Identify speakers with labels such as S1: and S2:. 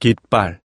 S1: 깃발